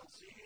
نصير